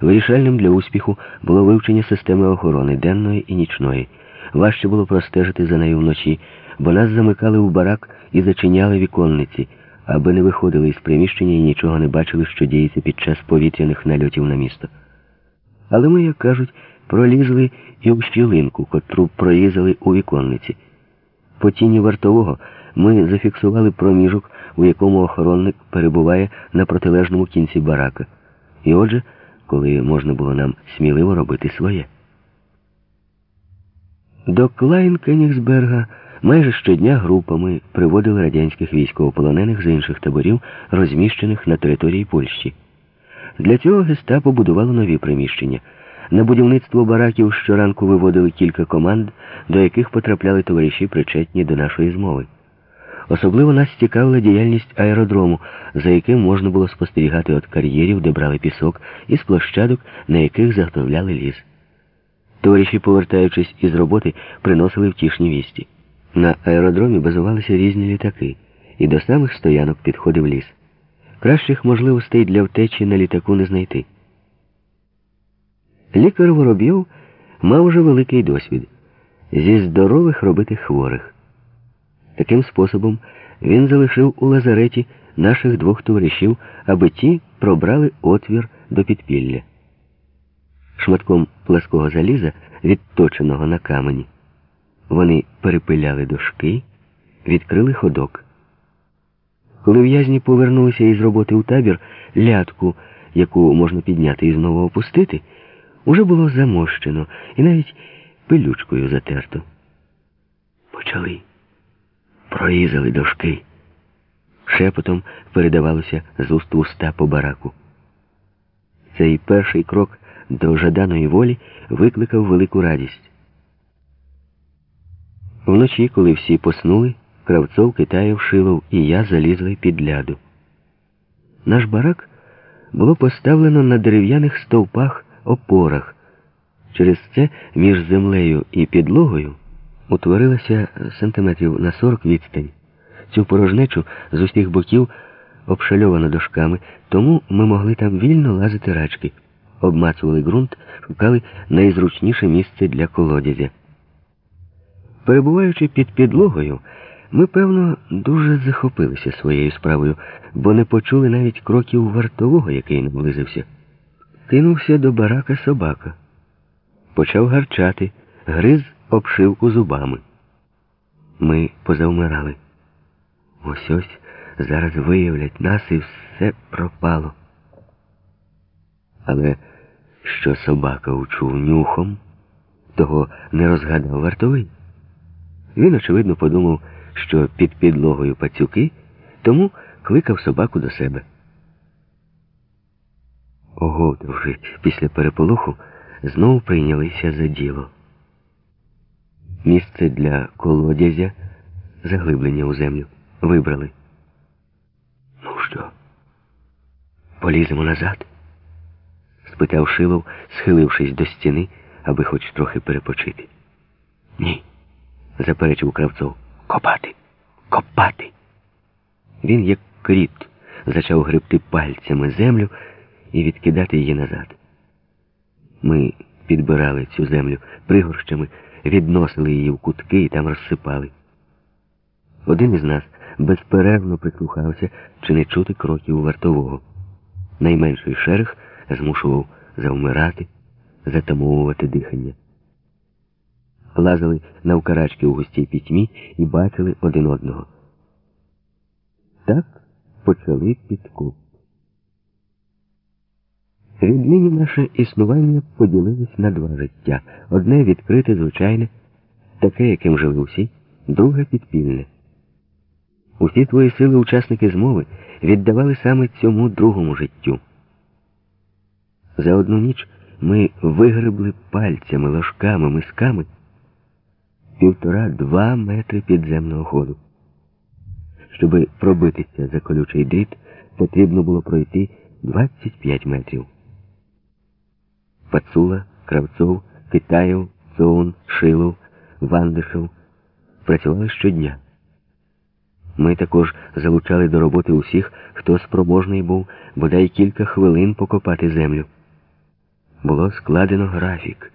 Вирішальним для успіху було вивчення системи охорони денної і нічної. Важче було простежити за нею вночі, бо нас замикали у барак і зачиняли віконниці, аби не виходили із приміщення і нічого не бачили, що діється під час повітряних нальотів на місто. Але ми, як кажуть, пролізли і в щілинку, котру прорізали у віконниці. По тіні вартового ми зафіксували проміжок, у якому охоронник перебуває на протилежному кінці барака. І отже, коли можна було нам сміливо робити своє. До Клайн Кенігсберга майже щодня групами приводили радянських військовополонених з інших таборів, розміщених на території Польщі. Для цього гестапо будувало нові приміщення. На будівництво бараків щоранку виводили кілька команд, до яких потрапляли товариші, причетні до нашої змови. Особливо нас цікавила діяльність аеродрому, за яким можна було спостерігати від кар'єрів, де брали пісок, і з площадок, на яких заготовляли ліс. Товариші, повертаючись із роботи, приносили втішні вісті. На аеродромі базувалися різні літаки, і до самих стоянок підходив ліс. Кращих можливостей для втечі на літаку не знайти. Лікар Воробйов мав уже великий досвід зі здорових робити хворих. Таким способом він залишив у лазареті наших двох товаришів, аби ті пробрали отвір до підпілля. Шматком плаского заліза, відточеного на камені, вони перепиляли дошки, відкрили ходок. Коли в'язні повернулися із роботи у табір, лятку, яку можна підняти і знову опустити, уже було замощено і навіть пилючкою затерто. Почали. Прорізали дошки. Шепотом передавалося з уст уста по бараку. Цей перший крок до жаданої волі викликав велику радість. Вночі, коли всі поснули, Кравцов, Китаєв, Шилов і я залізли під ляду. Наш барак було поставлено на дерев'яних стовпах опорах. Через це між землею і підлогою утворилася сантиметрів на 40 відстань. Цю порожнечу з усіх боків обшальовано дошками, тому ми могли там вільно лазити рачки, обмацували ґрунт, шукали найзручніше місце для колодязя. Перебуваючи під підлогою, ми, певно, дуже захопилися своєю справою, бо не почули навіть кроків вартового, який наблизився. Кинувся до барака собака. Почав гарчати, гриз обшивку зубами. Ми позавмирали. Ось ось зараз виявлять нас і все пропало. Але що собака учув нюхом, того не розгадав вартовий. Він, очевидно, подумав, що під підлогою пацюки, тому кликав собаку до себе. Оговтавшись після переполоху, знову прийнялися за діло. Місце для колодязя, заглиблення у землю, вибрали. Ну що, поліземо назад? спитав Шилов, схилившись до стіни, аби хоч трохи перепочити. Ні, заперечив Кравцов. Копати, копати. Він, як кріт, почав гребти пальцями землю і відкидати її назад. Ми підбирали цю землю пригорщами, відносили її в кутки і там розсипали. Один із нас безперервно прислухався, чи не чути кроків вартового. Найменший шерх змушував завмирати, затамовувати дихання. Лазили навкарачки у густій пітьмі і бачили один одного. Так почали підкуп. Віднині наше існування поділилось на два життя. Одне відкрите, звичайне, таке, яким жили усі, друге підпільне. Усі твої сили учасники змови віддавали саме цьому другому життю. За одну ніч ми вигребли пальцями, ложками, мисками півтора-два метри підземного ходу. Щоби пробитися за колючий дріт, потрібно було пройти 25 метрів. Пацула, Кравцов, Китаєв, Цоун, Шилов, Вандишев працювали щодня. Ми також залучали до роботи усіх, хто спроможний був бодай кілька хвилин покопати землю. було складено графік.